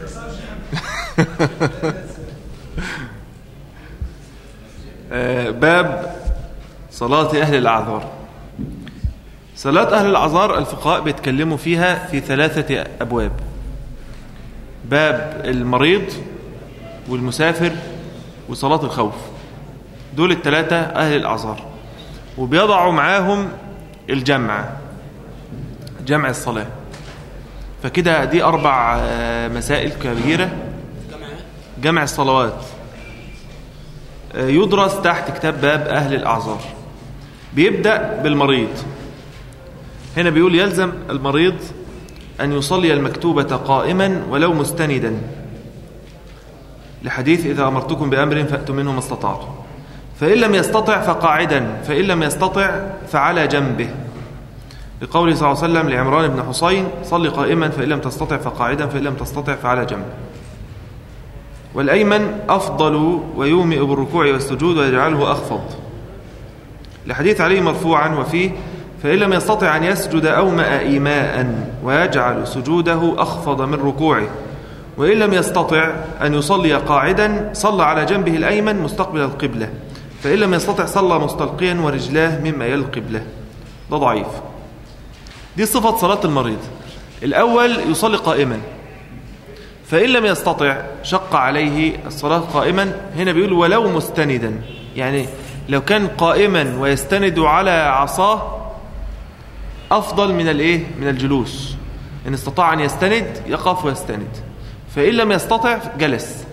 آه، باب صلاة أهل الأعذار. صلاة أهل الأعذار الفقهاء بيتكلموا فيها في ثلاثة أبواب. باب المريض والمسافر وصلاة الخوف. دول الثلاثة أهل الأعذار. وبيضعوا معاهم الجمع جمع الصلاة. فكده دي أربع آه، مسائل كبيرة. جمع الصلوات. آه، يدرس تحت كتاب باب أهل الأعذار. بيبدأ بالمريض. هنا بيقول يلزم المريض أن يصلي المكتوبة قائما ولو مستندا. لحديث إذا أمرتكم بأمر فأتوا منه ما استطعتم. فإن لم يستطع فقاعدا فإن لم يستطع فعلى جنبه. لقوله صلى الله عليه وسلم لعمران بن حسين صل قائما فإن لم تستطع فقاعدا فإن لم تستطع فعلى جنبه والأيمن أفضل ويومئ بالركوع والسجود ويجعله أخفض. لحديث عليه مرفوعا وفيه فإن لم يستطع أن يسجد أومأ إيماء ويجعل سجوده أخفض من ركوعه. وإن لم يستطع أن يصلي قاعدا صلى على جنبه الأيمن مستقبل القبلة. فإن لم يستطع صلى مستلقيا ورجلاه مما يلي القبلة ده ضعيف. دي صفة صلاة المريض. الأول يصلي قائما. فإن لم يستطع شق عليه الصلاة قائما. هنا بيقول ولو مستندا. يعني لو كان قائما ويستند على عصاه أفضل من الإيه؟ من الجلوس. إن استطاع أن يستند يقف ويستند. فإن لم يستطع جلس.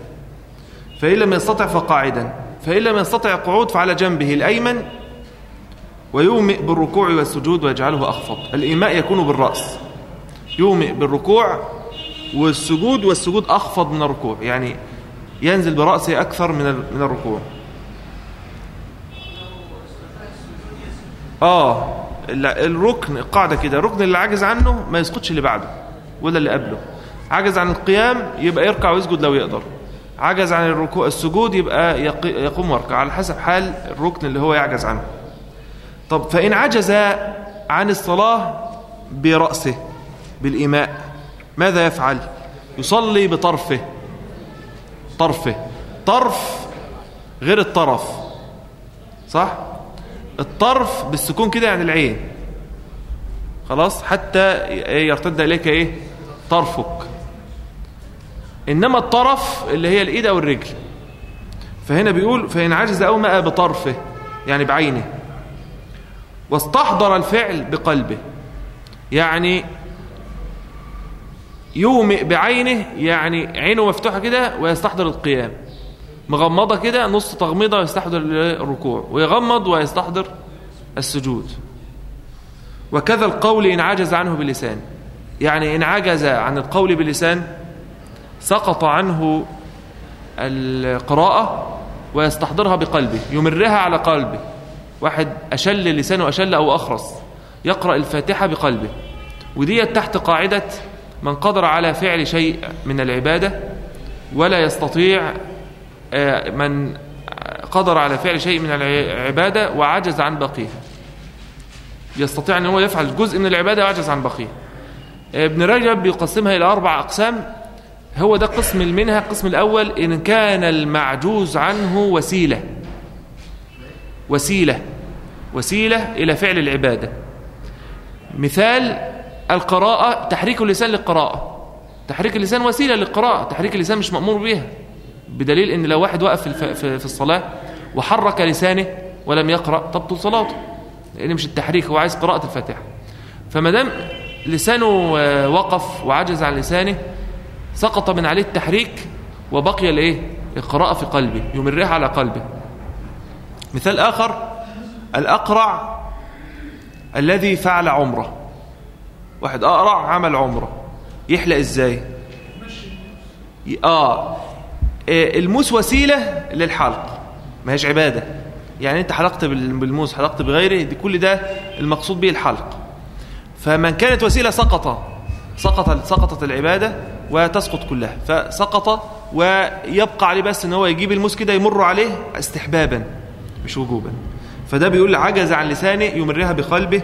فإن لم يستطع فقاعدا. فإن لم يستطع قعود فعلى جنبه الأيمن ويومئ بالركوع والسجود ويجعله أخفض. الإيماء يكون بالرأس. يومئ بالركوع والسجود والسجود أخفض من الركوع. يعني ينزل برأسه أكثر من من الركوع. آه الركن القاعدة كده. الركن اللي عاجز عنه ما يسقطش اللي بعده ولا اللي قبله. عجز عن القيام يبقى يركع ويسجد لو يقدر. عجز عن الركوع السجود يبقى يقوم ويركع. على حسب حال الركن اللي هو يعجز عنه. طب فإن عجز عن الصلاة برأسه بالإيماء ماذا يفعل؟ يصلي بطرفه طرفه طرف غير الطرف صح؟ الطرف بالسكون كده يعني العين خلاص؟ حتى يرتد إليك إيه؟ طرفك. إنما الطرف اللي هي الإيد أو الرجل فهنا بيقول فإن عجز أو ماء بطرفه يعني بعينه. واستحضر الفعل بقلبه. يعني يومئ بعينه يعني عينه مفتوحة كده ويستحضر القيام. مغمضة كده نص تغميضة ويستحضر الركوع. ويغمض ويستحضر السجود. وكذا القول إن عجز عنه باللسان يعني إن عجز عن القول باللسان سقط عنه القراءة ويستحضرها بقلبه. يمرها على قلبه. واحد أشل لسانه أشل أو أخرس يقرأ الفاتحة بقلبه ودي تحت قاعدة من قدر على فعل شيء من العبادة ولا يستطيع من قدر على فعل شيء من العبادة وعجز عن بقيها يستطيع أن هو يفعل جزء من العبادة وعجز عن بقيها ابن رجب بيقسمها إلى أربع أقسام. هو ده قسم منها القسم الأول إن كان المعجوز عنه وسيلة. وسيلة وسيلة إلى فعل العبادة. مثال القراءة تحريك اللسان للقراءة. تحريك اللسان وسيلة للقراءة تحريك اللسان مش مأمور بها بدليل إن لو واحد وقف في الصلاة وحرك لسانه ولم يقرأ تبطل صلاته لأن مش التحريك هو عايز قراءة الفاتحة. فما دام لسانه وقف وعجز عن لسانه سقط من عليه التحريك وبقي الإيه؟ القراءة في قلبه يمرها على قلبه. مثال آخر الأقرع الذي فعل عمرة. واحد أقرع عمل عمرة. يحلق إزاي؟ آه. الموس وسيلة للحلق. ما هيش عبادة. يعني أنت حلقت بالموس حلقت بغيره دي كل ده المقصود به الحلق. فمن كانت وسيلة سقط سقط سقطت العبادة وتسقط كلها. فسقط ويبقى عليه بس إن هو يجيب الموس كده يمر عليه استحبابا. مش وجوبا. فده بيقول عجز عن لسانه يمرها بقلبه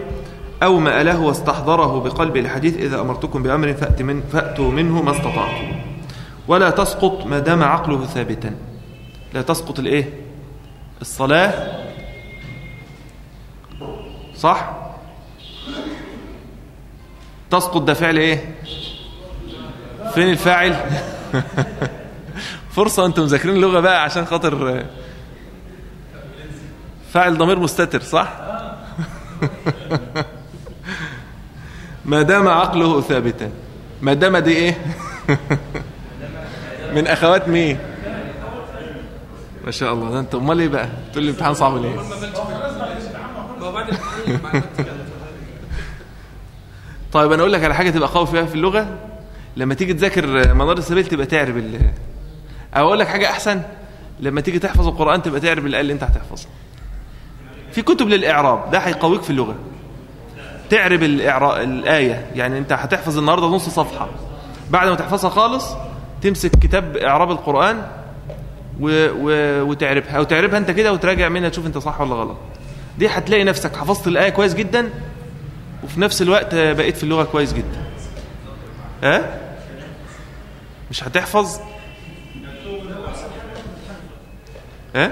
أو ما له واستحضره بقلبه. الحديث إذا أمرتكم بأمر فأت من فأتوا منه ما استطعتم. ولا تسقط ما دام عقله ثابتا. لا تسقط الإيه؟ الصلاة. صح؟ تسقط ده فعل إيه؟ فين الفاعل؟ فرصة أنتم مذاكرين اللغة بقى عشان خاطر فاعل ضمير مستتر صح؟ ما دام عقله ثابتا. ما دام دي إيه؟ من أخوات مين؟ ما شاء الله. ده انت أمال إيه بقى؟ تقول لي امتحان صعب ليه؟ طيب أنا أقول لك على حاجة تبقى قوي فيها في اللغة. لما تيجي تذاكر منار السبيل تبقى تعرف ال أو أقول لك حاجة أحسن. لما تيجي تحفظ القرآن تبقى تعرف الايه اللي أنت هتحفظها في كتب للإعراب ده هيقويك في اللغة تعرب. الآية يعني أنت هتحفظ النهاردة نص صفحة بعد ما تحفظها خالص تمسك كتاب إعراب القرآن و... و... وتعربها أو تعربها أنت كده وتراجع منها تشوف أنت صح ولا غلط دي هتلاقي نفسك حفظت الآية كويس جدا وفي نفس الوقت بقيت في اللغة كويس جدا ها أه؟ مش هتحفظ ها أه؟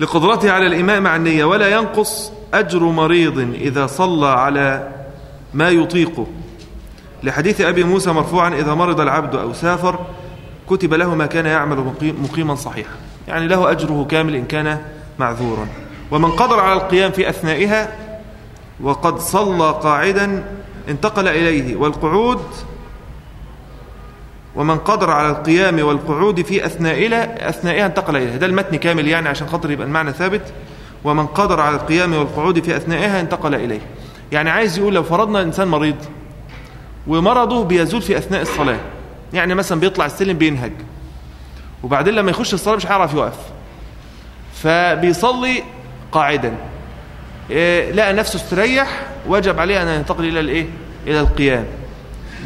لقدرته على الإماء مع النية ولا ينقص أجر مريض إذا صلى على ما يطيقه. لحديث أبي موسى مرفوعا إذا مرض العبد أو سافر كتب له ما كان يعمل مقيما صحيحا. يعني له أجره كامل إن كان معذورا. ومن قدر على القيام في أثنائها وقد صلى قاعدا انتقل إليه. والقعود ومن قدر على القيام والقعود في أثنائها أثنائها انتقل إليها. ده المتن كامل يعني عشان خاطر يبقى المعنى ثابت. ومن قدر على القيام والقعود في أثنائها انتقل إليه. يعني عايز يقول لو فرضنا إنسان مريض ومرضه بيزول في أثناء الصلاة. يعني مثلا بيطلع السلم بينهج. وبعدين لما يخش الصلاة مش هيعرف يوقف. فبيصلي قاعدا. إيه لقى نفسه استريح وجب عليه أن ينتقل إلى الإيه؟ إلى القيام.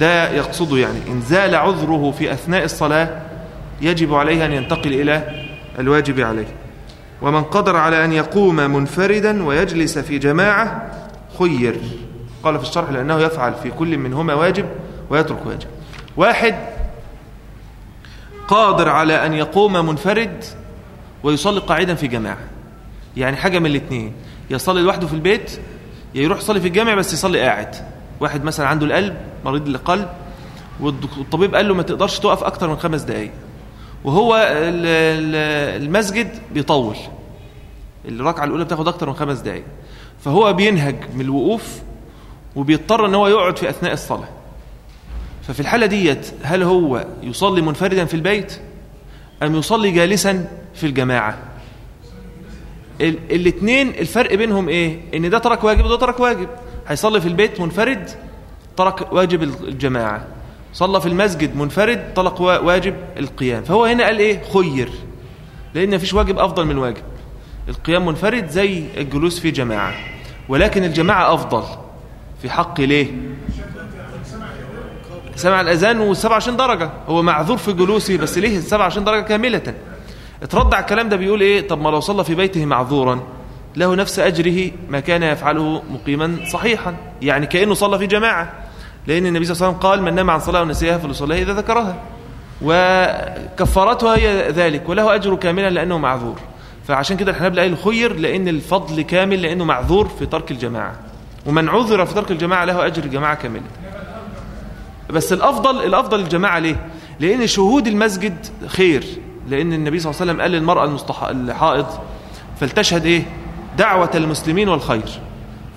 ده يقصده يعني. إن زال عذره في أثناء الصلاة يجب عليه أن ينتقل إلى الواجب عليه. ومن قدر على أن يقوم منفردا ويجلس في جماعة خير. قال في الشرح لأنه يفعل في كل منهما واجب ويترك واجب. واحد قادر على أن يقوم منفرد ويصلي قاعدا في جماعة. يعني حاجة من الاثنين يصلي لوحده في البيت يروح يصلي في الجامع بس يصلي قاعد. واحد مثلا عنده القلب مريض القلب والطبيب قال له ما تقدرش تقف أكتر من خمس دقايق. وهو المسجد بيطول. الركعة الأولى بتاخد أكتر من خمس دقايق. فهو بينهج من الوقوف وبيضطر إن هو يقعد في أثناء الصلاة. ففي الحالة ديت هل هو يصلي منفردا في البيت أم يصلي جالسا في الجماعة؟ الاثنين الفرق بينهم إيه؟ إن ده ترك واجب وده ترك واجب. هيصلي في البيت منفرد ترك واجب الجماعة. صلى في المسجد منفرد طلق واجب القيام. فهو هنا قال إيه؟ خير. لأن مفيش واجب أفضل من واجب القيام منفرد زي الجلوس في جماعة. ولكن الجماعة أفضل. في حق ليه؟ سمع الأذان و27 درجة. هو معذور في جلوسه بس ليه 27 درجة كاملة؟ اترد على الكلام ده بيقول إيه؟ طب ما لو صلى في بيته معذورا. له نفس أجره ما كان يفعله مقيما صحيحا. يعني كأنه صلى في جماعة. لأن النبي صلى الله عليه وسلم قال من نام عن صلاة ونسيها فليصليها إذا ذكرها. وكفارتها هي ذلك وله أجر كاملا لأنه معذور. فعشان كده الحنابلة قالوا خير لأن الفضل كامل لأنه معذور في ترك الجماعة. ومن عذر في ترك الجماعة له أجر الجماعة كاملا بس الأفضل الأفضل الجماعة ليه؟ لأن شهود المسجد خير. لأن النبي صلى الله عليه وسلم قال للمرأة المستح... الحائض فلتشهد إيه؟ دعوة المسلمين والخير.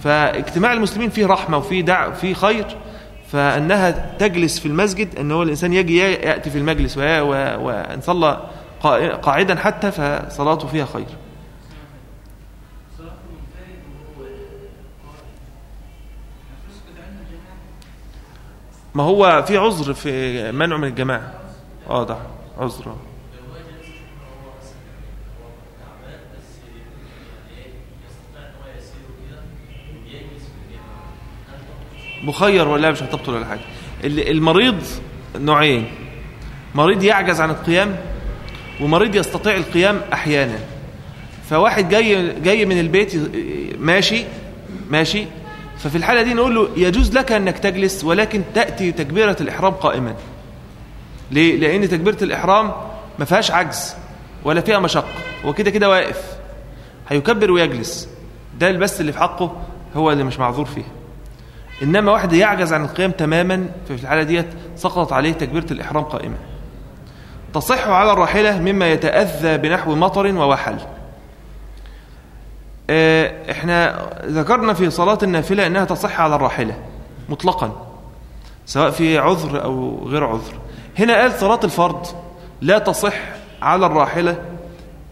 فاجتماع المسلمين فيه رحمة وفيه دع... فيه خير. فأنها تجلس في المسجد أن هو الإنسان يجي يأتي في المجلس وإن. صلى قاعدا حتى فصلاته فيها خير. ما هو في عذر في منع من الجماعة. آه ده عذر. مخير ولا مش هتبطل ولا حاجة. المريض نوعين. مريض يعجز عن القيام ومريض يستطيع القيام أحيانا. فواحد جاي جاي من البيت ماشي ماشي. ففي الحالة دي نقول له يجوز لك أنك تجلس ولكن تأتي تكبيرة الإحرام قائما. ليه؟ لأن تكبيرة الإحرام ما فيهاش عجز ولا فيها مشقة هو كده كده واقف. هيكبر ويجلس. ده بس اللي في حقه هو اللي مش معذور فيه. إنما واحد يعجز عن القيام تماما ففي الحالة ديت سقطت عليه تكبيرة الإحرام قائمة تصح على الراحلة مما يتأذى بنحو مطر ووحل. آه، إحنا ذكرنا في صلاة النافلة إنها تصح على الراحلة مطلقا سواء في عذر أو غير عذر. هنا قال صلاة الفرض لا تصح على الراحلة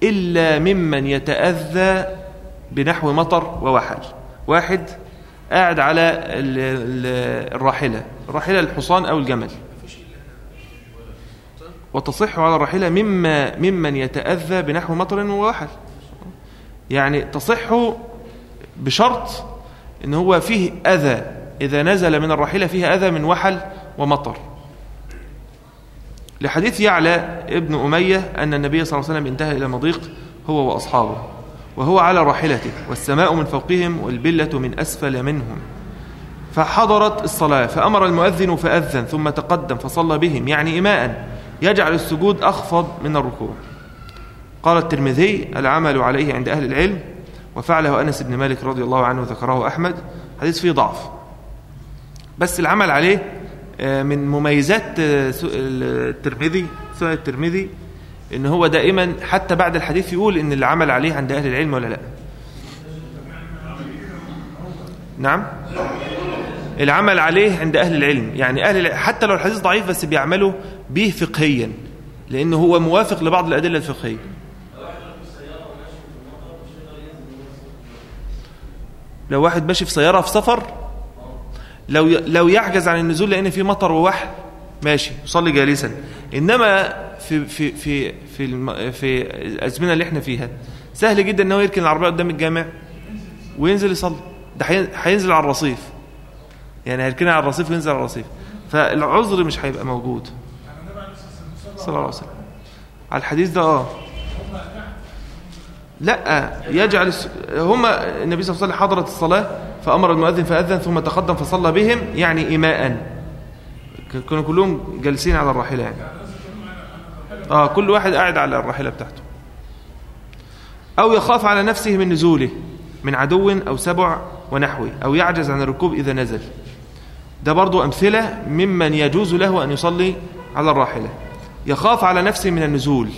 إلا ممن يتأذى بنحو مطر ووحل. واحد قاعد على الراحلة. الراحلة الحصان أو الجمل. وتصح على الراحلة مما ممن يتأذى بنحو مطر ووحل يعني تصح بشرط إن هو فيه أذى. إذا نزل من الراحلة فيه أذى من وحل ومطر. لحديث يعلى ابن أمية أن النبي صلى الله عليه وسلم انتهى إلى مضيق هو وأصحابه. وهو على راحلته والسماء من فوقهم والبلة من أسفل منهم. فحضرت الصلاة فأمر المؤذن فأذن ثم تقدم فصلى بهم يعني إماء يجعل السجود أخفض من الركوع. قال الترمذي العمل عليه عند أهل العلم وفعله أنس بن مالك رضي الله عنه ذكره أحمد. حديث فيه ضعف. بس العمل عليه آه، من مميزات آه، الترمذي سنة الترمذي إن هو دائما حتى بعد الحديث يقول إن العمل عليه عند أهل العلم ولا لا. نعم. العمل عليه عند أهل العلم. يعني أهل حتى لو الحديث ضعيف بس بيعملوا به فقهيا. لأنه هو موافق لبعض الأدلة الفقهية. لو واحد ماشي في سيارة في سفر لو لو يعجز عن النزول لأن في مطر ووحل ماشي يصلي جالسا. إنما في في في في. في الأزمنة اللي إحنا فيها. سهل جدا إن هو يركن العربية قدام الجامع وينزل يصلي. ده هينزل على الرصيف. يعني هيركنها على الرصيف وينزل على الرصيف. فالعذر مش هيبقى موجود. صلى الله عليه وسلم. على الحديث ده آه. لأ يجعل هم النبي صلى الله عليه وسلم حضرت الصلاة فأمر المؤذن فأذن ثم تقدم فصلى بهم يعني إيماء كانوا كلهم جالسين على الراحلة يعني. آه كل واحد قاعد على الراحلة بتاعته. أو يخاف على نفسه من نزوله من عدو أو سبع ونحوه أو يعجز عن الركوب إذا نزل. ده برضو أمثلة ممن يجوز له أن يصلي على الراحلة. يخاف على نفسه من النزول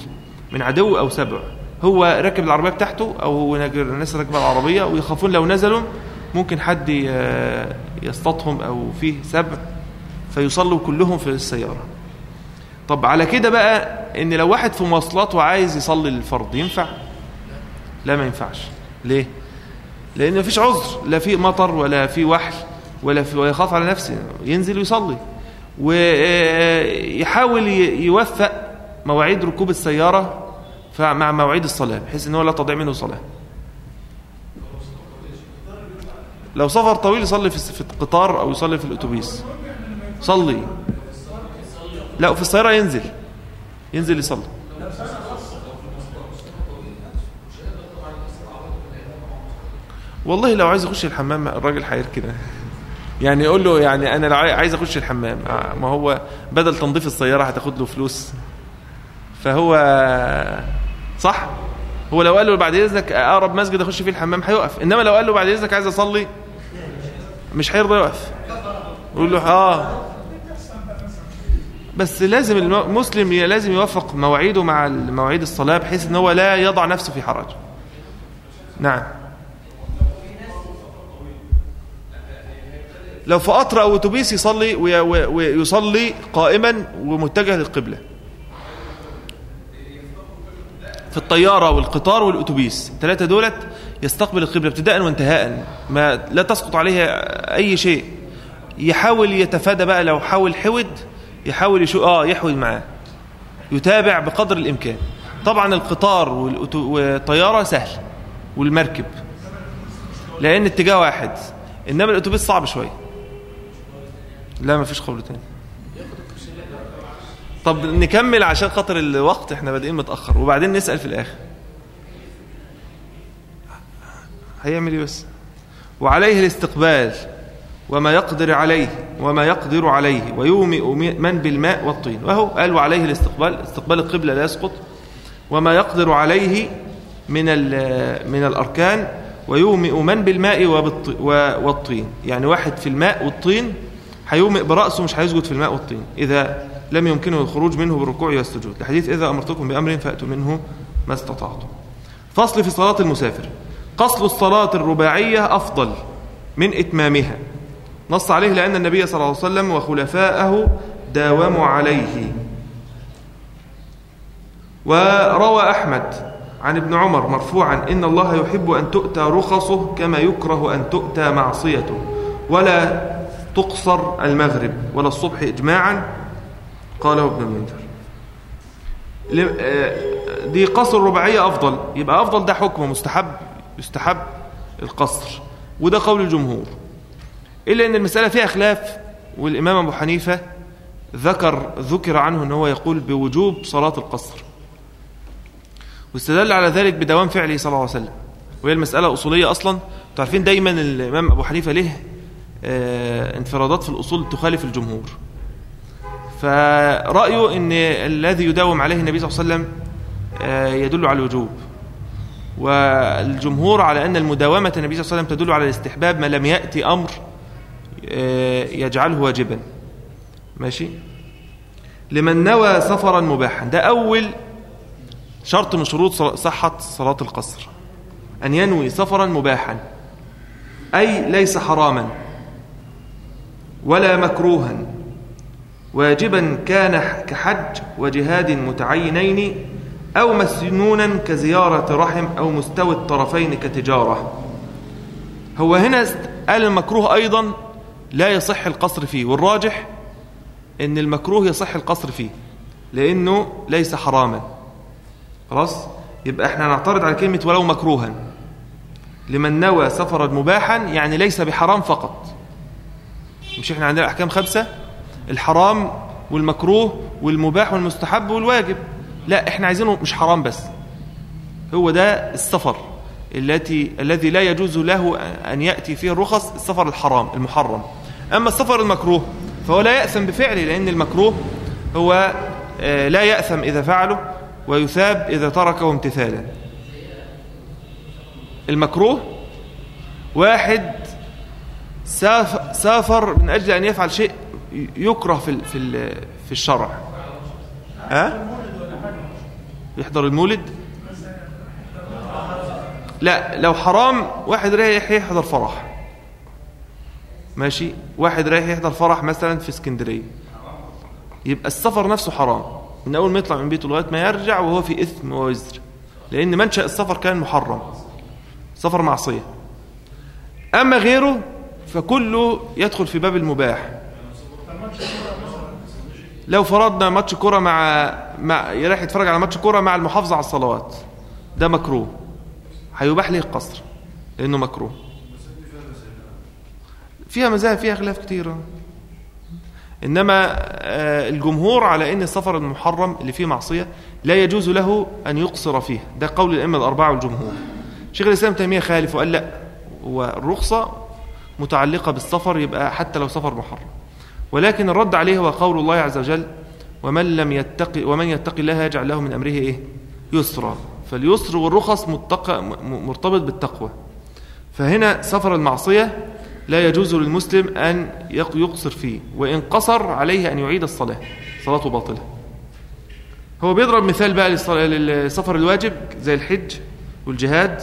من عدو أو سبع. هو راكب العربية بتاعته أو الناس راكبة العربية ويخافون لو نزلوا ممكن حد يصطادهم أو فيه سبع فيصلوا كلهم في السيارة. طب على كده بقى إن لو واحد في مواصلات وعايز يصلي الفرض ينفع؟ لا ما ينفعش. ليه؟ لأن مفيش عذر لا في مطر ولا في وحل ولا في ويخاف على نفسه ينزل ويصلي. ويحاول يوفق مواعيد ركوب السيارة مع مواعيد الصلاة بحيث إن هو لا تضيع منه صلاة. لو سفر طويل يصلي في القطار أو يصلي في الأتوبيس. صلي. لا في السيارة ينزل. ينزل يصلي. والله لو عايز يخش الحمام الراجل هيركن يعني يقول له يعني أنا عايز أخش الحمام آه، ما هو بدل تنظيف السيارة هتاخد له فلوس. فهو صح؟ هو لو قال له بعد إذنك أقرب مسجد أخش فيه الحمام هيقف. إنما لو قال له بعد إذنك عايز أصلي مش هيرضى يقف. يقول له آه. بس لازم المسلم لازم يوفق مواعيده مع مواعيد الصلاة بحيث إن هو لا يضع نفسه في حرج. نعم. لو في قطر أو أتوبيس يصلي ويصلي قائما ومتجه للقبلة. في الطيارة والقطار والأتوبيس الثلاثه دولت يستقبل القبلة ابتداء وانتهاء ما لا تسقط عليها أي شيء. يحاول يتفادى بقى لو حاول حود يحاول يشو آه يحود معاه. يتابع بقدر الإمكان. طبعا القطار والطيارة سهل. والمركب. لأن اتجاه واحد. إنما الأتوبيس صعب شوية لا ما فيش قول تاني طب نكمل عشان خاطر الوقت. إحنا بادئين متأخر. وبعدين نسأل في الآخر. هيعمل إيه بس؟ وعليه الاستقبال. وما يقدر عليه وما يقدر عليه ويومئ من بالماء والطين. وهو قال وعليه الاستقبال استقبال القبلة لا يسقط. وما يقدر عليه من من الأركان ويومئ من بالماء والطين. يعني واحد في الماء والطين هيومئ برأسه مش هيسجد في الماء والطين. إذا لم يمكنه الخروج منه بالركوع والسجود الحديث إذا أمرتكم بأمر فأتوا منه ما استطعتم. فصل في صلاة المسافر. قصل الصلاة الرباعية أفضل من إتمامها. نص عليه لأن النبي صلى الله عليه وسلم وخلفاءه داوموا عليه. وروى أحمد عن ابن عمر مرفوعا إن الله يحب أن تؤتى رخصه كما يكره أن تؤتى معصيته. ولا تقصر المغرب ولا الصبح إجماعا قاله ابن المنذر. آه، دي قصر رباعية أفضل. يبقى أفضل ده حكم مستحب يستحب القصر. وده قول الجمهور. إلا أن المسألة فيها خلاف والإمام أبو حنيفة ذكر ذكر عنه أنه يقول بوجوب صلاة القصر. واستدل على ذلك بدوام فعله صلى الله عليه وسلم. وهي المسألة أصولية أصلا. تعرفين دايما الإمام أبو حنيفة له آه، انفرادات في الأصول تخالف الجمهور. فرأيه أن الذي يداوم عليه النبي صلى الله عليه وسلم آه، يدل على الوجوب. والجمهور على أن المداومة النبي صلى الله عليه وسلم تدل على الاستحباب ما لم يأتي أمر يجعله واجبا. ماشي؟ لمن نوى سفرا مباحا. ده أول شرط من شروط صحة صلاة القصر. أن ينوي سفرا مباحا. أي ليس حراما. ولا مكروها. واجبا كان كحج وجهاد متعينين أو مسنونا كزيارة رحم أو مستوى الطرفين كتجارة. هو هنا قال المكروه أيضا لا يصح القصر فيه والراجح إن المكروه يصح القصر فيه لأنه ليس حراما. خلاص؟ يبقى إحنا نعترض على كلمة ولو مكروها. لمن نوى سفرا مباحا يعني ليس بحرام فقط. مش إحنا عندنا أحكام خمسة الحرام والمكروه والمباح والمستحب والواجب. لا إحنا عايزينه مش حرام بس. هو ده السفر التي الذي لا يجوز له أن يأتي فيه الرخص السفر الحرام المحرم. أما السفر المكروه فهو لا يأثم بفعله لأن المكروه هو آه، لا يأثم إذا فعله ويثاب إذا تركه امتثالا. المكروه واحد سافر من أجل أن يفعل شيء يكره في في في الشرع. ها؟ يحضر المولد؟ لا لو حرام واحد رايح يحضر فرح. ماشي؟ واحد رايح يحضر فرح مثلا في اسكندرية. يبقى السفر نفسه حرام. من أول ما يطلع من بيته لغايه ما يرجع وهو في إثم ووزر. لأن منشأ السفر كان محرم. سفر معصية. أما غيره فكله يدخل في باب المباح. لو فرضنا ماتش كرة مع مع يروح يتفرج على ماتش كرة مع المحافظة على الصلوات. ده مكروه. هيباح ليه القصر؟ لأنه مكروه. فيها مذاهب فيها خلاف كتيرة إنما آه، الجمهور على أن السفر المحرم اللي فيه معصية لا يجوز له أن يقصر فيه. ده قول الأئمة الأربعة والجمهور. شيخ الإسلام تيمية خالف وقال لا هو الرخصة متعلقة بالسفر يبقى حتى لو سفر محرم. ولكن الرد عليه هو قول الله عز وجل ومن لم يتقي ومن يتقي الله يجعل له من أمره إيه؟ يسرا. فاليسر والرخص مرتبط بالتقوى. فهنا سفر المعصية لا يجوز للمسلم أن يقصر فيه وإن قصر عليه أن يعيد الصلاة صلاته باطلة. هو بيضرب مثال بقى للسفر الواجب زي الحج والجهاد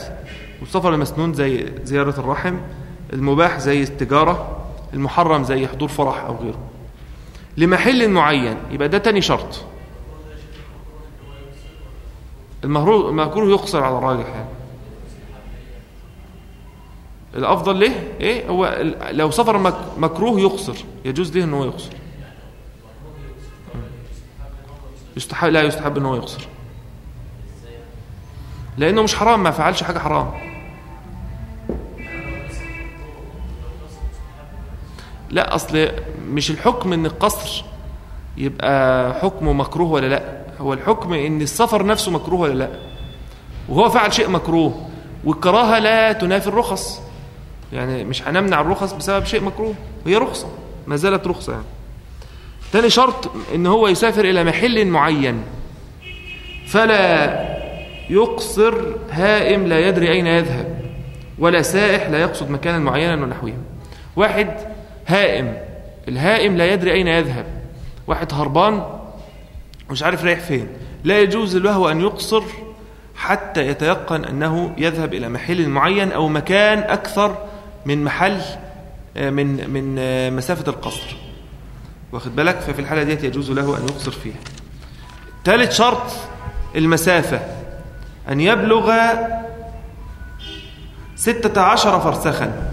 والسفر المسنون زي زيارة الرحم المباح زي التجارة المحرم زي حضور فرح أو غيره. لمحل معين يبقى ده تاني شرط. المكروه يقصر على الراجح يعني. الأفضل ليه إيه؟ هو لو سفر مكروه يقصر يجوز ليه إن هو يقصر يستحب لا يستحب إن هو يقصر لأنه مش حرام ما فعلش حاجة حرام. لا أصل مش الحكم إن القصر يبقى حكمه مكروه ولا لا. هو الحكم إن السفر نفسه مكروه ولا لا. وهو فعل شيء مكروه والكراهة لا تنافي الرخص. يعني مش هنمنع الرخص بسبب شيء مكروه هي رخصة ما زالت رخصة يعني. تاني شرط إن هو يسافر إلى محل معين. فلا يقصر هائم لا يدري أين يذهب ولا سائح لا يقصد مكانا معينا ونحوه. واحد هائم الهائم لا يدري أين يذهب. واحد هربان مش عارف رايح فين. لا يجوز له أن يقصر حتى يتيقن أنه يذهب إلى محل معين أو مكان أكثر من محل من من مسافة القصر. واخد بالك؟ ففي الحالة ديت يجوز له أن يقصر فيها. ثالث شرط المسافة أن يبلغ ستة عشر فرسخا.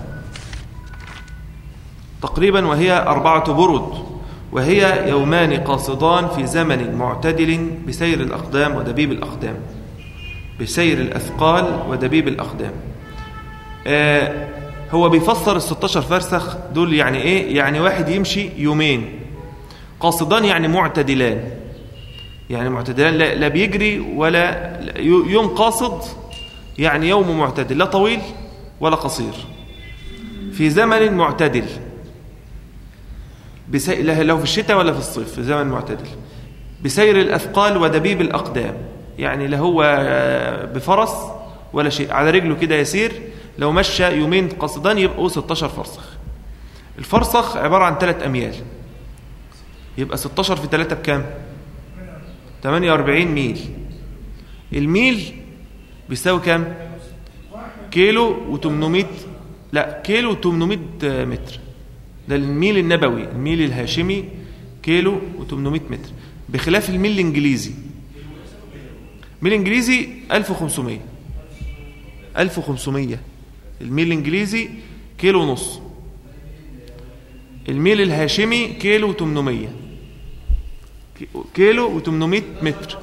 تقريبا وهي أربعة برد وهي يومان قاصدان في زمن معتدل بسير الأقدام ودبيب الأقدام. بسير الأثقال ودبيب الأقدام. آه هو بيفسر ال 16 فرسخ دول يعني إيه؟ يعني واحد يمشي يومين. قاصدان يعني معتدلان. يعني معتدلان لا, لا بيجري ولا يوم قاصد يعني يوم معتدل لا طويل ولا قصير. في زمن معتدل. لو في الشتاء ولا في الصيف؟ في زمن معتدل. بسير الأثقال ودبيب الأقدام. يعني لا هو بفرس ولا شيء. على رجله كده يسير لو مشى يومين قصدان يبقوا 16 فرسخ. الفرسخ عبارة عن 3 أميال. يبقى 16 في 3 بكام؟ 48 ميل. الميل بيساوي كام؟ كيلو و800 لا كيلو و800 متر. ده الميل النبوي الميل الهاشمي كيلو و800 متر. بخلاف الميل الإنجليزي. الميل الانجليزي 1500 1500 الميل الإنجليزي كيلو ونص. الميل الهاشمي كيلو و800 كيلو و800 متر.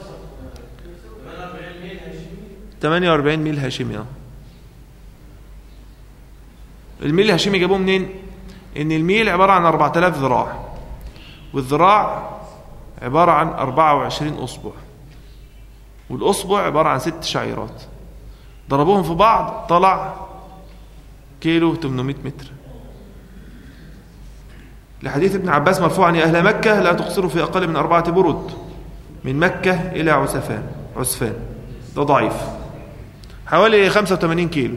48 ميل هاشمي آه. الميل الهاشمي جابوه منين؟ إن الميل عبارة عن 4000 ذراع والذراع عبارة عن 24 أصبع والأصبع عبارة عن ست شعيرات. ضربوهم في بعض طلع كيلو 800 متر. لحديث ابن عباس مرفوعا يا أهل مكة لا تقصروا في أقل من أربعة برد من مكة إلى عسفان عسفان. ده ضعيف. حوالي 85 كيلو.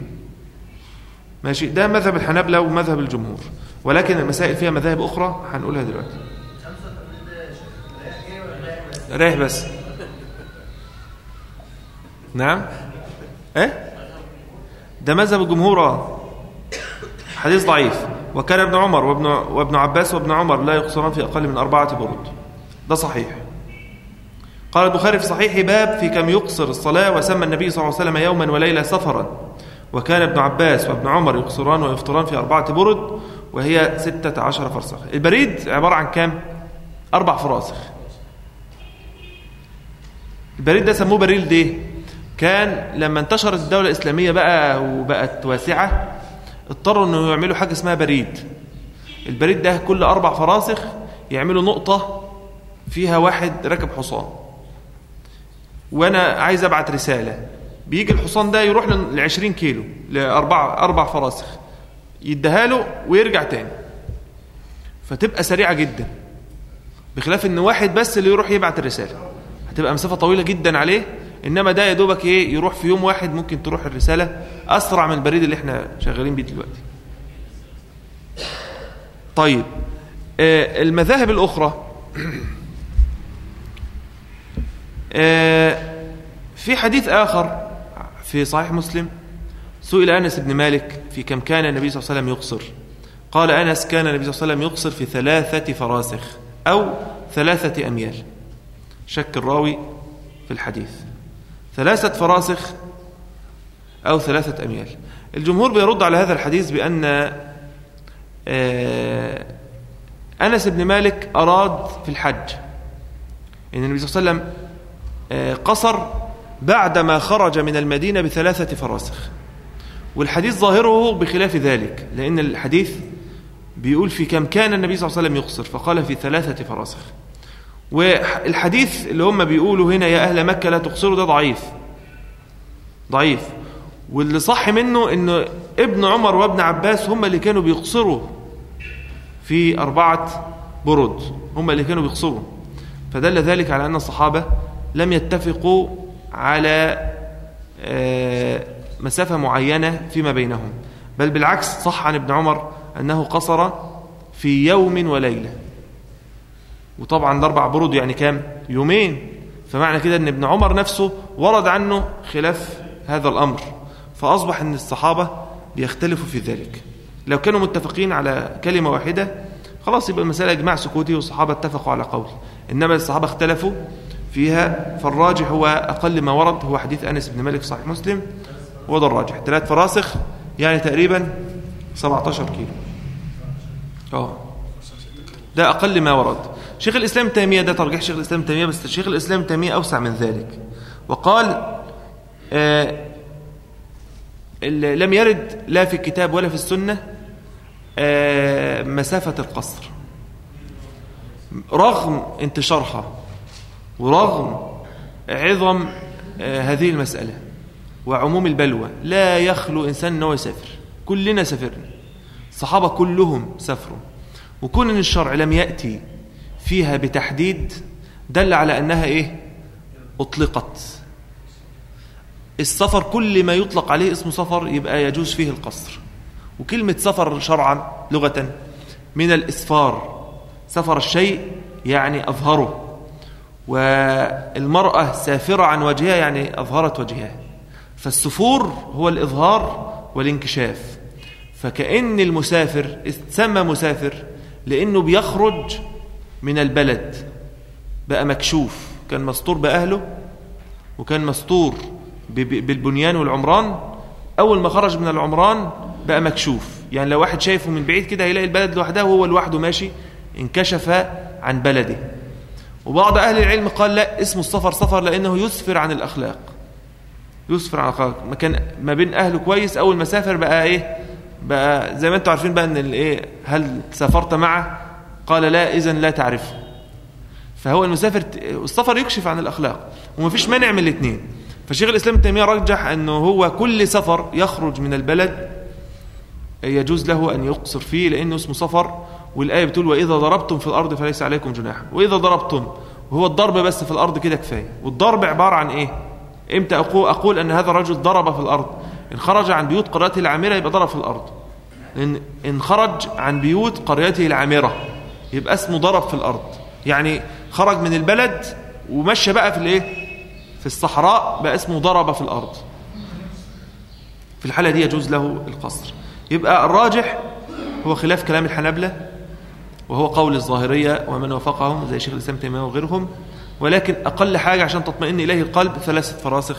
ماشي. ده مذهب الحنابلة ومذهب الجمهور. ولكن المسائل فيها مذاهب أخرى هنقولها دلوقتي. رايح بس. نعم. إيه؟ ده مذهب الجمهور حديث ضعيف. وكان ابن عمر وابن, وابن عباس وابن عمر لا يقصران في أقل من أربعة برد ده صحيح. قال البخاري في صحيح باب في كم يقصر الصلاة وسمى النبي صلى الله عليه وسلم يوما وليلة سفرا. وكان ابن عباس وابن عمر يقصران ويفطران في أربعة برد وهي ستة عشر فرسخ. البريد عبارة عن كام؟ أربع فراسخ. البريد ده سموه بريد ليه؟ كان لما انتشرت الدولة الإسلامية بقى وبقت واسعة اضطروا انه يعملوا حاجة اسمها بريد. البريد ده كل أربع فراسخ يعملوا نقطة فيها واحد راكب حصان. وأنا عايز أبعت رسالة. بيجي الحصان ده يروح ل 20 كيلو لأربع أربع فراسخ. يديها له ويرجع تاني. فتبقى سريعة جدا. بخلاف إن واحد بس اللي يروح يبعت الرسالة. هتبقى مسافة طويلة جدا عليه. إنما ده يا دوبك إيه يروح في يوم واحد ممكن تروح الرسالة أسرع من البريد اللي إحنا شغالين بيه دلوقتي. طيب آه المذاهب الأخرى. آه في حديث آخر في صحيح مسلم سئل أنس بن مالك في كم كان النبي صلى الله عليه وسلم يقصر؟ قال أنس كان النبي صلى الله عليه وسلم يقصر في ثلاثة فراسخ أو ثلاثة أميال. شك الراوي في الحديث. ثلاثة فراسخ أو ثلاثة أميال. الجمهور بيرد على هذا الحديث بأن أنس بن مالك أراد في الحج إن النبي صلى الله عليه وسلم قصر بعدما خرج من المدينة بثلاثة فراسخ. والحديث ظاهره بخلاف ذلك لأن الحديث بيقول في كم كان النبي صلى الله عليه وسلم يقصر فقال في ثلاثة فراسخ. والحديث اللي هم بيقولوا هنا يا أهل مكة لا تقصروا ده ضعيف. ضعيف. واللي صح منه انه ابن عمر وابن عباس هم اللي كانوا بيقصروا في أربعة برد. هم اللي كانوا بيقصروا. فدل ذلك على أن الصحابة لم يتفقوا على آه، مسافة معينة فيما بينهم. بل بالعكس صح عن ابن عمر أنه قصر في يوم وليلة. وطبعا الأربع برود يعني كام؟ يومين. فمعنى كده أن ابن عمر نفسه ورد عنه خلاف هذا الأمر. فأصبح أن الصحابة بيختلفوا في ذلك. لو كانوا متفقين على كلمة واحدة خلاص يبقى المسألة إجماع سكوتي والصحابة اتفقوا على قول. إنما الصحابة اختلفوا فيها. فالراجح هو أقل ما ورد هو حديث أنس بن مالك صحيح مسلم وده الراجح. ثلاث فراسخ يعني تقريبا 17 كيلو. آه. ده أقل ما ورد. شيخ الإسلام تيمية ده ترجيح شيخ الإسلام تيمية بس شيخ الإسلام تيمية أوسع من ذلك. وقال آه لم يرد لا في الكتاب ولا في السنة آه مسافة القصر. رغم انتشارها ورغم عظم آه هذه المسألة وعموم البلوى لا يخلو إنسان أنه يسافر. كلنا سافرنا. الصحابة كلهم سافروا. وكون الشرع لم يأتي فيها بتحديد دل على أنها إيه؟ أطلقت. السفر كل ما يطلق عليه اسم سفر يبقى يجوز فيه القصر. وكلمة سفر شرعا لغة من الإسفار. سفر الشيء يعني أظهره. والمرأة سافرة عن وجهها يعني أظهرت وجهها. فالسفور هو الإظهار والانكشاف. فكأن المسافر تسمى مسافر لأنه بيخرج من البلد. بقى مكشوف. كان مستور بأهله وكان مستور بالبنيان والعمران. أول ما خرج من العمران بقى مكشوف. يعني لو واحد شايفه من بعيد كده هيلاقي البلد لوحدها وهو لوحده ماشي انكشف عن بلده. وبعض أهل العلم قال لا اسم السفر سفر لأنه يسفر عن الأخلاق. يسفر عن الأخلاق. ما كان ما بين أهله كويس أول ما سافر بقى إيه؟ بقى زي ما أنتم عارفين بقى أن الإيه هل سافرت معه قال لا إذن لا تعرفه فهو المسافر السفر يكشف عن الأخلاق ومفيش مانع من الاثنين فشيخ الإسلام التيمية رجح أنه هو كل سفر يخرج من البلد يجوز له أن يقصر فيه لأنه اسمه سفر والآية بتقول وإذا ضربتم في الأرض فليس عليكم جناح وإذا ضربتم وهو الضرب بس في الأرض كده كفاية. والضرب عبارة عن إيه؟ إمتى أقول, أقول أن هذا الرجل ضرب في الأرض. إن خرج عن بيوت قريته العامرة يبقى ضرب في الأرض. إن خرج عن بيوت قريته العامرة. يبقى اسمه ضرب في الأرض. يعني خرج من البلد ومشى بقى في الإيه؟ في الصحراء بقى اسمه ضرب في الأرض. في الحالة دي يجوز له القصر. يبقى الراجح هو خلاف كلام الحنبلة وهو قول الظاهرية ومن وافقهم زي شيخ الإسلام تيمية وغيرهم. ولكن أقل حاجة عشان تطمئن إليه القلب ثلاثة فراسخ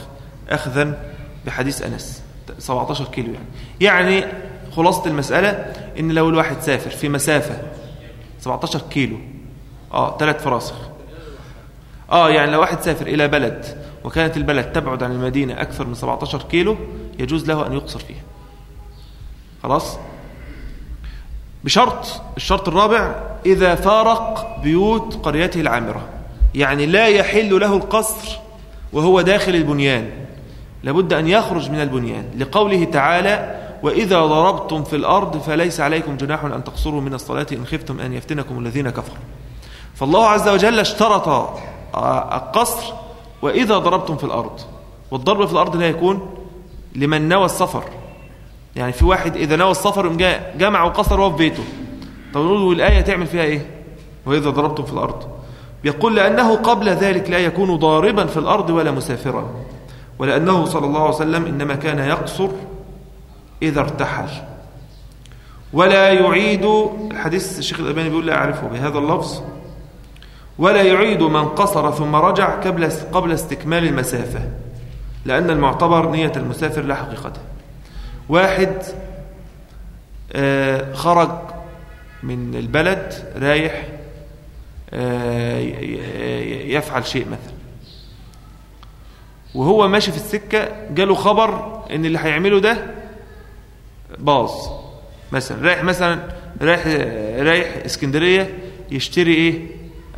أخذا بحديث أنس. 17 كيلو يعني. يعني خلاصة المسألة إن لو الواحد سافر في مسافة 17 كيلو. آه ثلاث فراسخ. آه يعني لو واحد سافر إلى بلد وكانت البلد تبعد عن المدينة أكثر من 17 كيلو يجوز له أن يقصر فيها. خلاص؟ بشرط الشرط الرابع إذا فارق بيوت قريته العامرة. يعني لا يحل له القصر وهو داخل البنيان. لابد أن يخرج من البنيان. لقوله تعالى وإذا ضربتم في الأرض فليس عليكم جناح أن تقصروا من الصلاة إن خفتم أن يفتنكم الذين كفروا. فالله عز وجل اشترط القصر وإذا ضربتم في الأرض. والضرب في الأرض لا يكون لمن نوى السفر. يعني في واحد إذا نوى السفر جمع وقصر وهو في بيته. طب نقول الآية تعمل فيها إيه؟ وإذا ضربتم في الأرض. يقول لأنه قبل ذلك لا يكون ضاربا في الأرض ولا مسافرا. ولأنه صلى الله عليه وسلم إنما كان يقصر إذا ارتحل. ولا يعيد الحديث الشيخ الألباني بيقول لا أعرفه بهذا اللفظ. ولا يعيد من قصر ثم رجع قبل قبل استكمال المسافة لأن المعتبر نية المسافر لا حقيقته واحد آه، خرج من البلد رايح آه، يفعل شيء مثلا. وهو ماشي في السكة جاله خبر إن اللي هيعمله ده باظ مثلا رايح مثلا رايح رايح إسكندرية يشتري إيه؟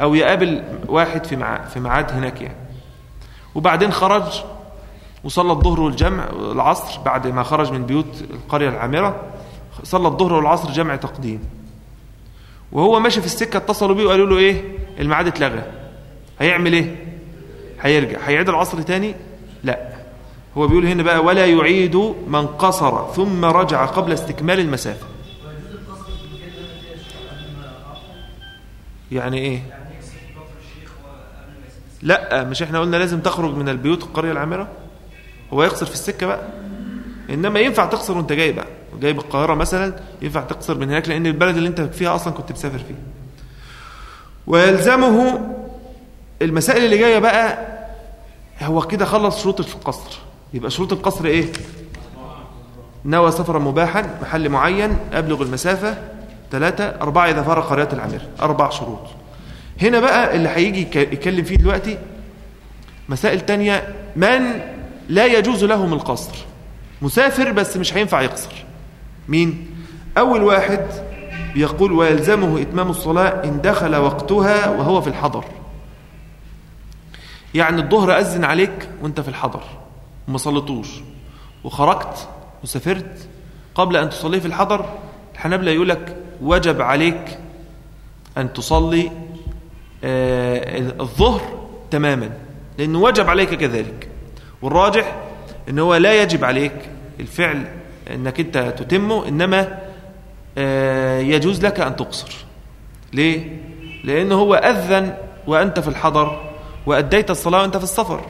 أو يقابل واحد في في ميعاد هناك يعني. وبعدين خرج وصلى الظهر والجمع العصر بعد ما خرج من بيوت القرية العامرة صلى الظهر والعصر جمع تقديم. وهو ماشي في السكة اتصلوا بيه وقالوا له إيه؟ الميعاد اتلغى. هيعمل إيه؟ هيرجع. هيعيد العصر تاني؟ لا. هو بيقول هنا بقى ولا يعيد من قصر ثم رجع قبل استكمال المسافة. يعني إيه؟ لا مش إحنا قلنا لازم تخرج من البيوت القرية العامرة؟ هو يقصر في السكة بقى؟ إنما ينفع تقصر وأنت جاي بقى. جاي بالقاهرة مثلا ينفع تقصر من هناك لأن البلد اللي أنت فيها أصلا كنت مسافر فيه ويلزمه المسائل اللي جاية بقى هو كده خلص شروط القصر. يبقى شروط القصر إيه؟ نوى سفرا مباحا محل معين أبلغ المسافة ثلاثة أربعة إذا فرق قرية العمير. أربع شروط. هنا بقى اللي هيجي يتكلم فيه دلوقتي مسائل تانية. من لا يجوز لهم القصر؟ مسافر بس مش هينفع يقصر. مين؟ أول واحد يقول ويلزمه إتمام الصلاة إن دخل وقتها وهو في الحضر. يعني الظهر أذن عليك وأنت في الحضر. وما صليتوش. وخرجت وسافرت قبل أن تصلي في الحضر. الحنابلة يقول لك وجب عليك أن تصلي آه الظهر تماما لأنه وجب عليك كذلك. والراجح أنه هو لا يجب عليك الفعل أنك أنت تتمه إنما آه يجوز لك أن تقصر. ليه؟ لأنه هو أذن وأنت في الحضر وأديت الصلاة وأنت في السفر.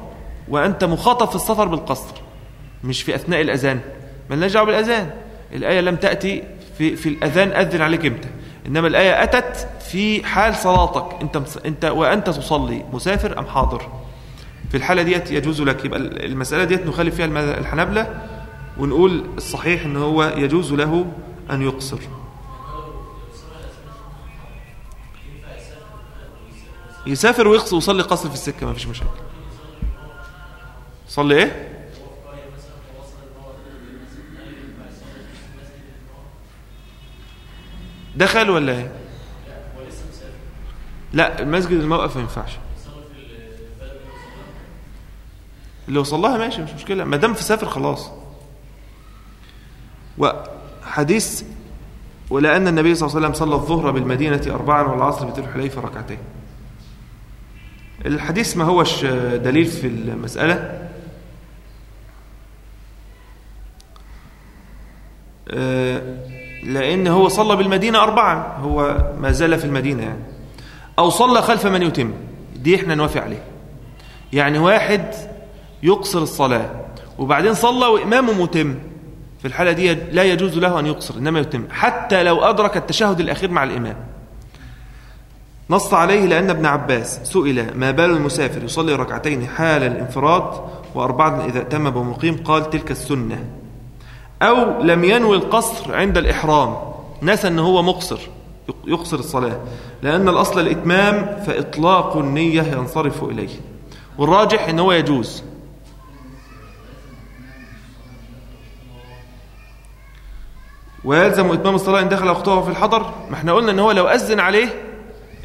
وأنت مخاطب في السفر بالقصر مش في أثناء الأذان. ما دعوة بالأذان. الآية لم تأتي في, في الأذان أذن عليك إمتى إنما الآية أتت في حال صلاتك. أنت, أنت وأنت تصلي مسافر أم حاضر؟ في الحالة ديت يجوز لك. يبقى المسألة ديت نخالف فيها الحنبلة ونقول الصحيح أنه هو يجوز له أن يقصر. يسافر ويقصر ويصلي قصر في السكة ما فيش مشاكل. صلي إيه؟ دخل ولا إيه؟ لا المسجد الموقف ما ينفعش. اللي وصل لها ماشي مش مشكلة. ما دام في سافر خلاص. وحديث ولأن النبي صلى الله عليه وسلم صلى الظهر بالمدينة أربعا والعصر بتلو حليفة ركعتين. الحديث ما هوش دليل في المسألة؟ لأن هو صلى بالمدينة أربعا. هو ما زال في المدينة يعني. أو صلى خلف من يتم. دي إحنا نوافق عليه. يعني واحد يقصر الصلاة وبعدين صلى وإمامه متم. في الحالة دي لا يجوز له أن يقصر إنما يتم. حتى لو أدرك التشهد الأخير مع الإمام. نص عليه لأن ابن عباس سئل ما بال المسافر يصلي ركعتين حال الانفراد وأربعة إذا تم بمقيم؟ قال تلك السنة. أو لم ينوي القصر عند الإحرام. نسى أنه هو مقصر يقصر الصلاة. لأن الأصل الإتمام فإطلاق النية ينصرف إليه. والراجح أنه يجوز. ويلزم إتمام الصلاة إن دخل وقتها في الحضر. ما إحنا قلنا أنه هو لو أذن عليه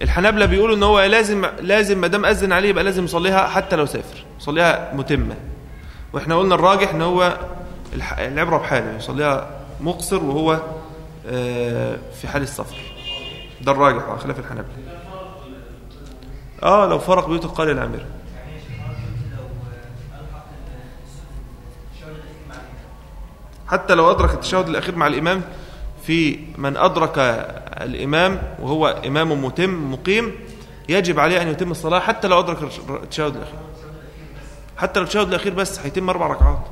الحنابلة بيقولوا أنه هو لازم لازم ما دام أذن عليه يبقى لازم يصليها حتى لو سافر يصليها متمة. وإحنا قلنا الراجح أنه هو العبرة بحاله يصليها مقصر وهو في حال السفر. ده الراجح على خلاف الحنابلة. آه لو فرق بيوت القرية العامرة حتى لو أدرك التشهد الأخير مع الإمام في من أدرك الإمام وهو إمام متم مقيم يجب عليه أن يتم الصلاة حتى لو أدرك التشهد الأخير. حتى لو التشهد الأخير بس هيتم أربع ركعات.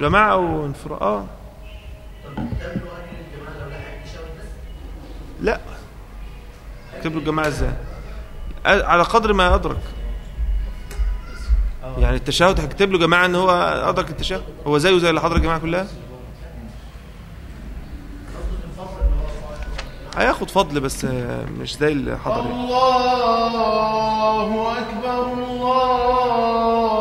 جماعة وانفراء آه. لا. كتب له الجماعة إزاي؟ على قدر ما أدرك. يعني التشهد هكتب له جماعة إن هو أدرك التشهد؟ هو زيه زي اللي حضر الجماعة كلها؟ هياخد فضل بس مش زي اللي حضر الله أكبر الله.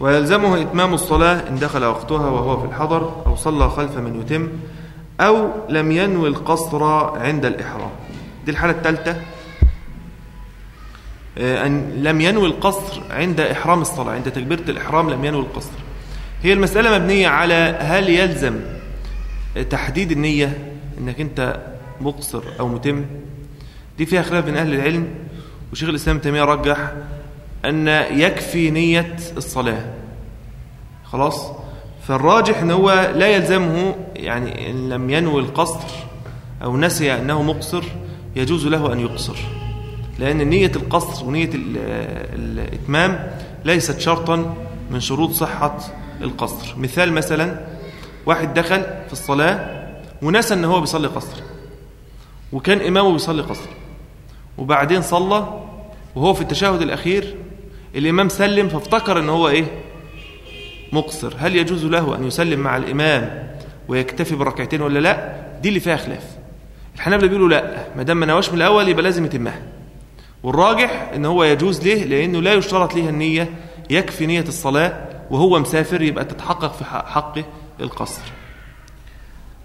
ويلزمه إتمام الصلاة إن دخل وقتها وهو في الحضر أو صلى خلف من يتم أو لم ينوي القصر عند الإحرام. دي الحالة الثالثة. آه، أن لم ينوي القصر عند إحرام الصلاة عند تكبيرة الإحرام لم ينوي القصر. هي المسألة مبنية على هل يلزم تحديد النية أنك أنت مقصر أو متم. دي فيها خلاف بين أهل العلم وشيخ الإسلام تيمية رجح أن يكفي نية الصلاة. خلاص؟ فالراجح أنه هو لا يلزمه يعني إن لم ينوي القصر أو نسي أنه مقصر يجوز له أن يقصر. لأن نية القصر ونية ال- الإتمام ليست شرطا من شروط صحة القصر. مثال مثلا واحد دخل في الصلاة ونسى أنه هو بيصلي قصر وكان إمامه بيصلي قصر وبعدين صلى وهو في التشهد الأخير الإمام سلم فافتكر أنه هو إيه؟ مقصر. هل يجوز له أن يسلم مع الإمام ويكتفي بركعتين ولا لا؟ دي اللي فيها خلاف. الحنابلة بيقولوا لا. ما دام ما نواش من الأول يبقى لازم يتمها. والراجح إن هو يجوز ليه لأنه لا يشترط ليها النية يكفي نية الصلاة وهو مسافر يبقى تتحقق في حق- حقه القصر.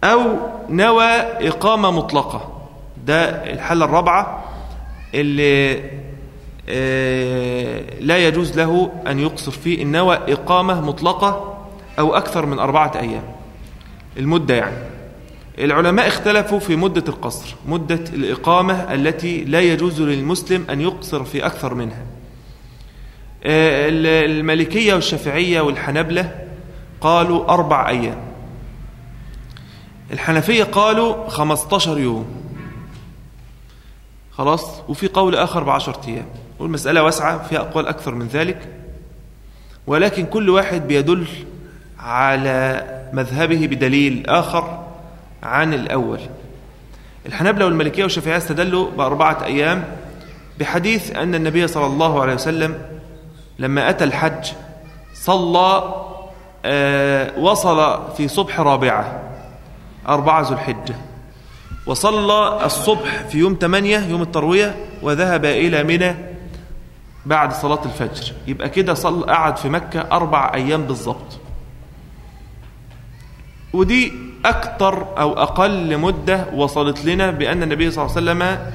أو نوى إقامة مطلقة. ده الحالة الرابعة اللي لا يجوز له أن يقصر فيه إن نوى إقامة مطلقة أو أكثر من أربعة أيام. المدة يعني. العلماء اختلفوا في مدة القصر مدة الإقامة التي لا يجوز للمسلم أن يقصر في أكثر منها. آه، ال- المالكية والشافعية والحنبلة قالوا أربع أيام. الحنفية قالوا 15 يوم. خلاص؟ وفي قول آخر بعشرة أيام. والمسألة واسعة فيها أقوال أكثر من ذلك. ولكن كل واحد بيدل على مذهبه بدليل آخر عن الأول. الحنابلة والمالكية والشافعية استدلوا بأربعة أيام بحديث أن النبي صلى الله عليه وسلم لما أتى الحج صلى آه، وصل في صبح رابعة أربعة ذو الحجة. وصلى الصبح في يوم ثمانية يوم التروية وذهب إلى منى بعد صلاة الفجر. يبقى كده صل قعد في مكة أربع أيام بالضبط ودي أكتر أو أقل مدة وصلت لنا بأن النبي صلى الله عليه وسلم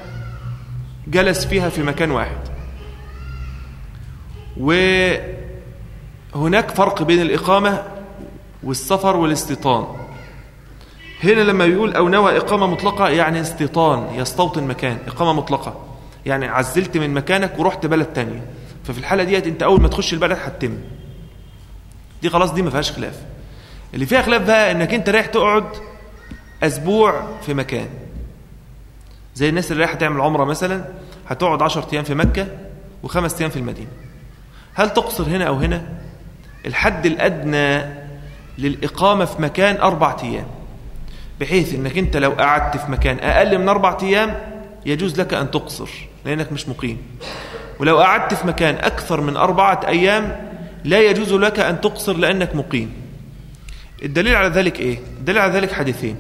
جلس فيها في مكان واحد. وهناك فرق بين الإقامة والسفر والاستيطان. هنا لما بيقول أو نوى إقامة مطلقة يعني استيطان يستوطن مكان إقامة مطلقة. يعني عزلت من مكانك ورحت بلد تانية. ففي الحالة ديت أنت أول ما تخش البلد هتتم. دي خلاص دي ما فيهاش خلاف. اللي فيها خلاف بقى إنك أنت رايح تقعد أسبوع في مكان. زي الناس اللي رايحة تعمل عمرة مثلا هتقعد 10 أيام في مكة وخمس أيام في المدينة. هل تقصر هنا أو هنا؟ الحد الأدنى للإقامة في مكان أربع أيام. بحيث إنك أنت لو قعدت في مكان أقل من أربع أيام يجوز لك أن تقصر لأنك مش مقيم. ولو قعدت في مكان أكثر من أربعة أيام لا يجوز لك أن تقصر لأنك مقيم. الدليل على ذلك إيه؟ الدليل على ذلك حديثين.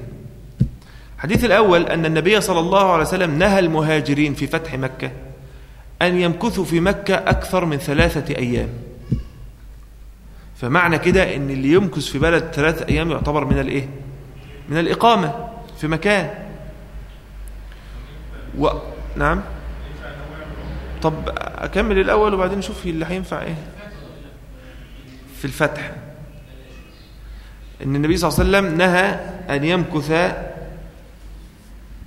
الحديث الأول أن النبي صلى الله عليه وسلم نهى المهاجرين في فتح مكة أن يمكثوا في مكة أكثر من ثلاثة أيام. فمعنى كده أن اللي يمكث في بلد ثلاثة أيام يعتبر من الإيه؟ من الإقامة في مكان. و... نعم. طب أكمل الأول وبعدين نشوف اللي هينفع إيه. في الفتح. أن النبي صلى الله عليه وسلم نهى أن يمكث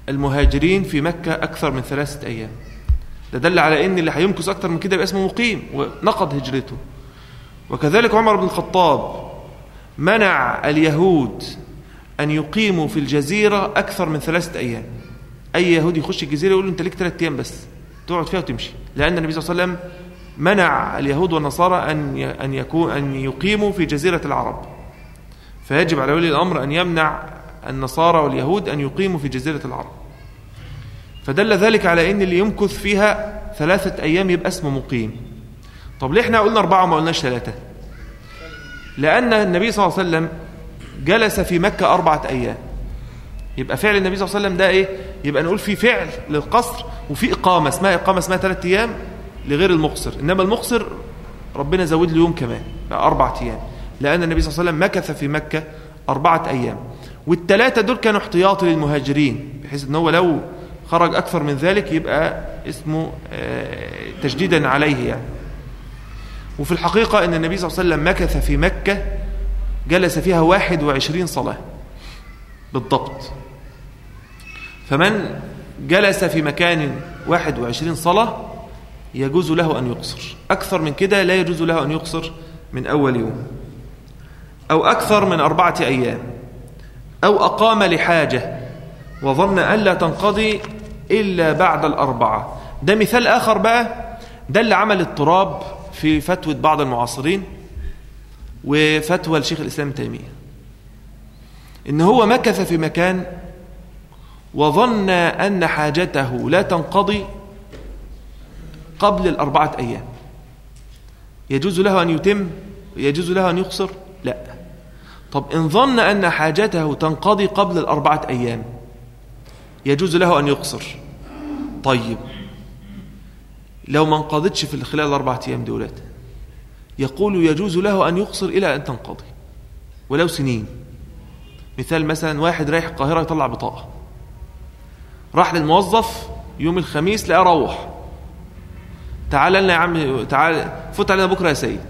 المهاجرين في مكة أكثر من ثلاثة أيام. ده دل على أن اللي هيمكث أكثر من كده يبقى اسمه مقيم ونقض هجرته. وكذلك عمر بن الخطاب منع اليهود أن يقيموا في الجزيرة أكثر من ثلاثة أيام. أي يهودي يخش الجزيرة يقول له أنت ليك ثلاثة أيام بس. تقعد فيها وتمشي. لأن النبي صلى الله عليه وسلم منع اليهود والنصارى أن أن يكون أن يقيموا في جزيرة العرب. فيجب على ولي الأمر أن يمنع النصارى واليهود أن يقيموا في جزيرة العرب. فدل ذلك على أن اللي يمكث فيها ثلاثة أيام يبقى اسمه مقيم. طب ليه إحنا قلنا أربعة وما قلناش ثلاثة؟ لأن النبي صلى الله عليه وسلم جلس في مكة أربعة أيام. يبقى فعل النبي صلى الله عليه وسلم ده إيه؟ يبقى نقول في فعل للقصر وفي إقامة اسمها إقامة اسمها ثلاثة أيام لغير المقصر. إنما المقصر ربنا زود له يوم كمان أربعة أيام. لأن النبي صلى الله عليه وسلم مكث في مكة أربعة أيام. والثلاثة دول كانوا احتياطي للمهاجرين بحيث إن هو لو خرج أكثر من ذلك يبقى اسمه تجديدا عليه يعني. وفي الحقيقة أن النبي صلى الله عليه وسلم مكث في مكة جلس فيها واحد وعشرين صلاة. بالضبط. فمن جلس في مكان واحد وعشرين صلاة يجوز له أن يقصر. أكثر من كده لا يجوز له أن يقصر من أول يوم. أو أكثر من أربعة أيام. أو أقام لحاجة وظن ألا تنقضي إلا بعد الأربعة. ده مثال آخر بقى. ده اللي عمل اضطراب في فتوى بعض المعاصرين. وفتوى الشيخ الإسلام تيمية. إن هو مكث في مكان وظن أن حاجته لا تنقضي قبل الأربعة أيام. يجوز له أن يتم يجوز له أن يقصر؟ لا. طب إن ظن أن حاجته تنقضي قبل الأربعة أيام يجوز له أن يقصر؟ طيب. لو ما انقضتش في خلال الأربعة أيام دولات يقول يجوز له أن يقصر إلى أن تنقضي ولو سنين. مثال مثلا واحد رايح القاهرة يطلع بطاقة. راح للموظف يوم الخميس لقى روح. تعال لنا يا عم تعال فوت علينا بكرة يا سيد.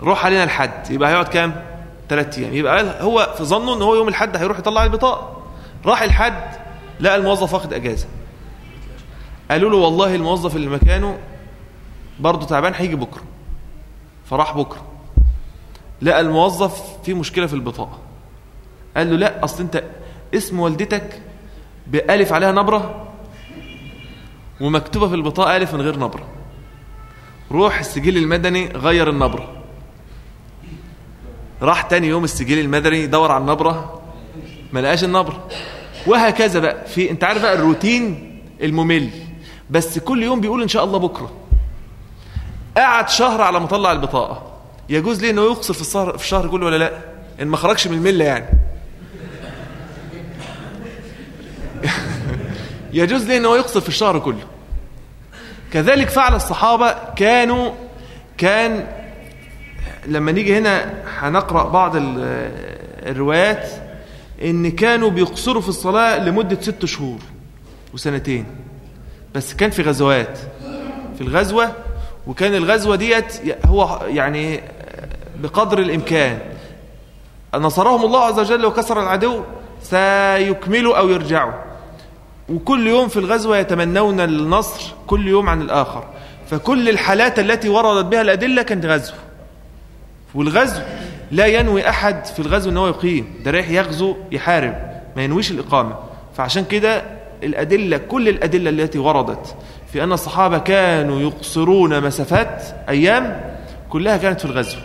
روح علينا الحد يبقى هيقعد كام؟ ثلاث أيام. يبقى هو في ظنه إن هو يوم الحد هيروح يطلع البطاقة. راح الحد لقى الموظف واخد أجازة. قالوا له والله الموظف اللي مكانه برضه تعبان هيجي بكرة. فراح بكرة. لقى الموظف في مشكلة في البطاقة. قال له لا أصل أنت اسم والدتك بألف عليها نبرة ومكتوبة في البطاقة ألف من غير نبرة. روح السجل المدني غير النبرة. راح تاني يوم السجل المدني يدور على النبرة ما لقاش النبرة. وهكذا بقى. في أنت عارف بقى الروتين الممل. بس كل يوم بيقول إن شاء الله بكرة. قعد شهر على ما طلع البطاقة. يجوز ليه إنه يقصر في الشهر في الشهر كله ولا لا إن ما خرجش من المله يعني. يجوز ليه إنه يقصر في الشهر كله. كذلك فعل الصحابة كانوا كان لما نيجي هنا هنقرأ بعض الروايات إن كانوا بيقصروا في الصلاة لمدة ست شهور وسنتين. بس كان في غزوات. في الغزوة وكان الغزوة ديت هو يعني بقدر الإمكان. نصرهم الله عز وجل وكسر العدو سيكملوا أو يرجعوا. وكل يوم في الغزوة يتمنون النصر كل يوم عن الآخر. فكل الحالات التي وردت بها الأدلة كانت غزو. والغزو لا ينوي أحد في الغزو أنه يقيم. ده رايح يغزو يحارب. ما ينويش الإقامة. فعشان كده الأدلة كل الأدلة التي وردت في أن الصحابة كانوا يقصرون مسافات أيام كلها كانت في الغزو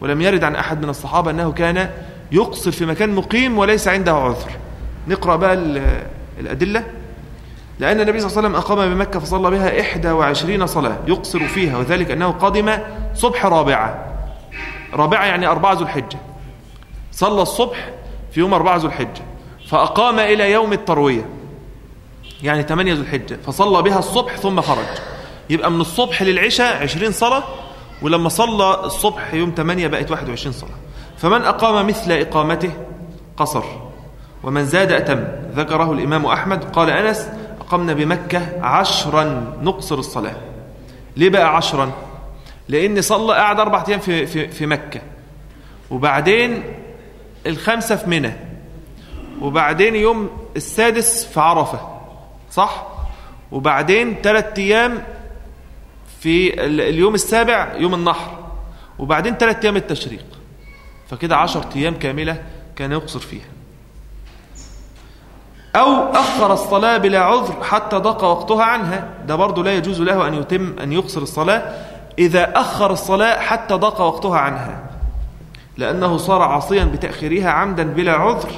ولم يرد عن أحد من الصحابة أنه كان يقصر في مكان مقيم وليس عنده عذر. نقرأ بقى ال- الأدلة. لأن النبي صلى الله عليه وسلم أقام بمكة فصلى بها إحدى وعشرين صلاة يقصر فيها وذلك أنه قدم صبح رابعة. رابعة يعني أربعة ذو الحجة. صلى الصبح في يوم أربعة ذو الحجة فأقام إلى يوم التروية. يعني 8 ذو الحجة. فصلى بها الصبح ثم خرج. يبقى من الصبح للعشاء 20 صلاة ولما صلى الصبح يوم 8 بقت 21 صلاة. فمن أقام مثل إقامته قصر ومن زاد أتم. ذكره الإمام أحمد. قال أنس أقمنا بمكة عشرا نقصر الصلاة. ليه بقى عشرا؟ لأن صلى قعد أربع أيام في, في, في مكة. وبعدين الخمسة في منى. وبعدين يوم السادس في عرفة. صح؟ وبعدين ثلاث أيام في ال- اليوم السابع يوم النحر. وبعدين ثلاث أيام التشريق. فكده عشر أيام كاملة كان يقصر فيها. أو أخر الصلاة بلا عذر حتى ضاق وقتها عنها. ده برضه لا يجوز له أن يتم أن يقصر الصلاة إذا أخر الصلاة حتى ضاق وقتها عنها. لأنه صار عاصيا بتأخيرها عمدا بلا عذر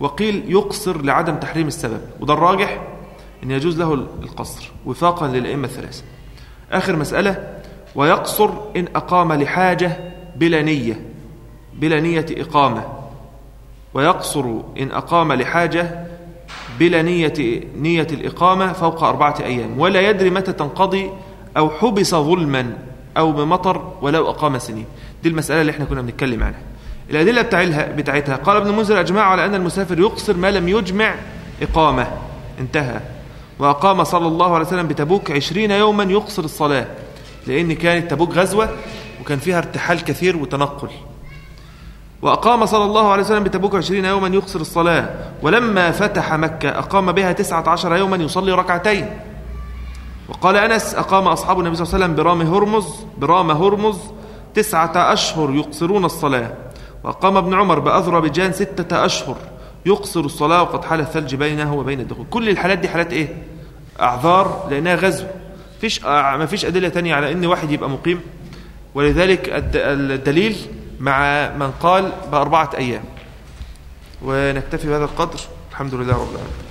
وقيل يقصر لعدم تحريم السبب. وده الراجح؟ أن يجوز له القصر وفاقا للأئمة الثلاثة. آخر مسألة ويقصر إن أقام لحاجة بلا نية بلا نية إقامة. ويقصر إن أقام لحاجة بلا نية نية الإقامة فوق أربعة أيام. ولا يدري متى تنقضي أو حبس ظلما أو بمطر ولو أقام سنين. دي المسألة اللي إحنا كنا بنتكلم عنها. الأدلة بتاعتها بتاعتها قال ابن المنذر أجمعوا على أن المسافر يقصر ما لم يجمع إقامة. انتهى. وأقام صلى الله عليه وسلم بتبوك عشرين يوما يقصر الصلاة لأن كانت تبوك غزوة وكان فيها ارتحال كثير وتنقل. وأقام صلى الله عليه وسلم بتبوك عشرين يوما يقصر الصلاة ولما فتح مكة أقام بها تسعة عشر يوما يصلي ركعتين. وقال أنس أقام أصحاب النبي صلى الله عليه وسلم برام هرمز برام هرمز تسعة أشهر يقصرون الصلاة. وأقام ابن عمر بأذربيجان ستة أشهر يقصر الصلاة وقد حال الثلج بينه وبين الدخول. كل الحالات دي حالات إيه؟ أعذار لأنها غزو. فيش ما فيش أدلة تانية على أن واحد يبقى مقيم. ولذلك الد- الدليل مع من قال بأربعة أيام. ونكتفي بهذا القدر. الحمد لله رب العالمين.